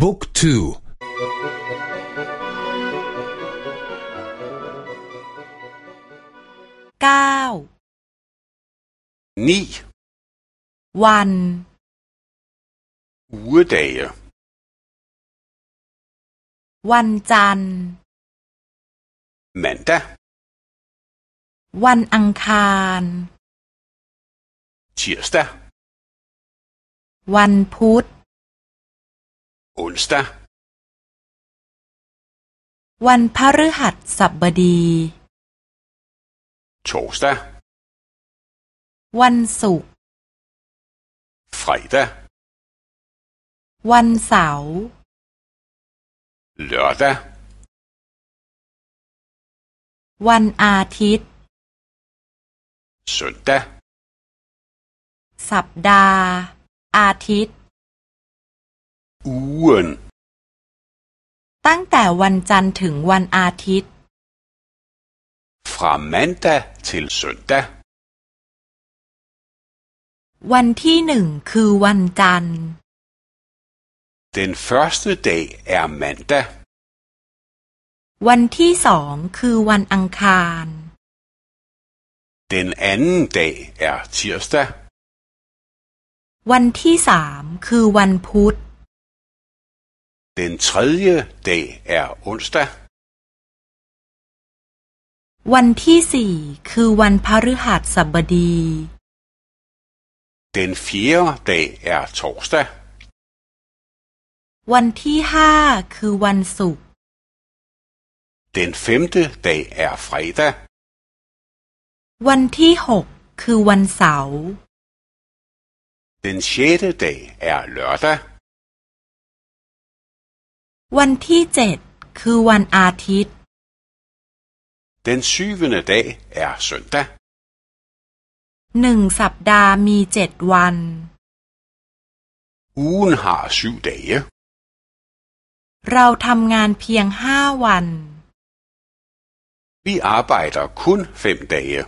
บุ๊กทูเก้านีวัน ugedage วันจันทร์ mandag วันอังคาร tirsdag วันพุธ onsdag วันพฤหัสบดี torsdag วันศุกร์ fredag วันเสาร์ lørdag วันอาทิตย์ søndag สัปดาห์ อาทิตย์ ugen ตั้งแต่วันจันทร์ถึงวันอาทิตย์ fra mandag til søndag วันที่หนึ่งคือวันจันทร์ Den første dag er mandag วันที่สองคือวันอังคาร Den anden dag er tirsdag วันที่สามคือวันพุธ Den tredje dag er onsdag วันที่สี่คือวันพฤหัสบดี Den fjerde dag er torsdag วันที่ห้าคือวันศุกร์ Den femte dag er fredag วันที่หกคือวันเสาร์ Den sjette dag er lørdag วันที่เจ็ดคือวันอาทิตย์ Den syvende dag er søndag หนึ่งสัปดาห์มีเจ็ดวัน Ugen har syv dage เราทำงานเพียงห้าวัน Vi arbejder kun fem dage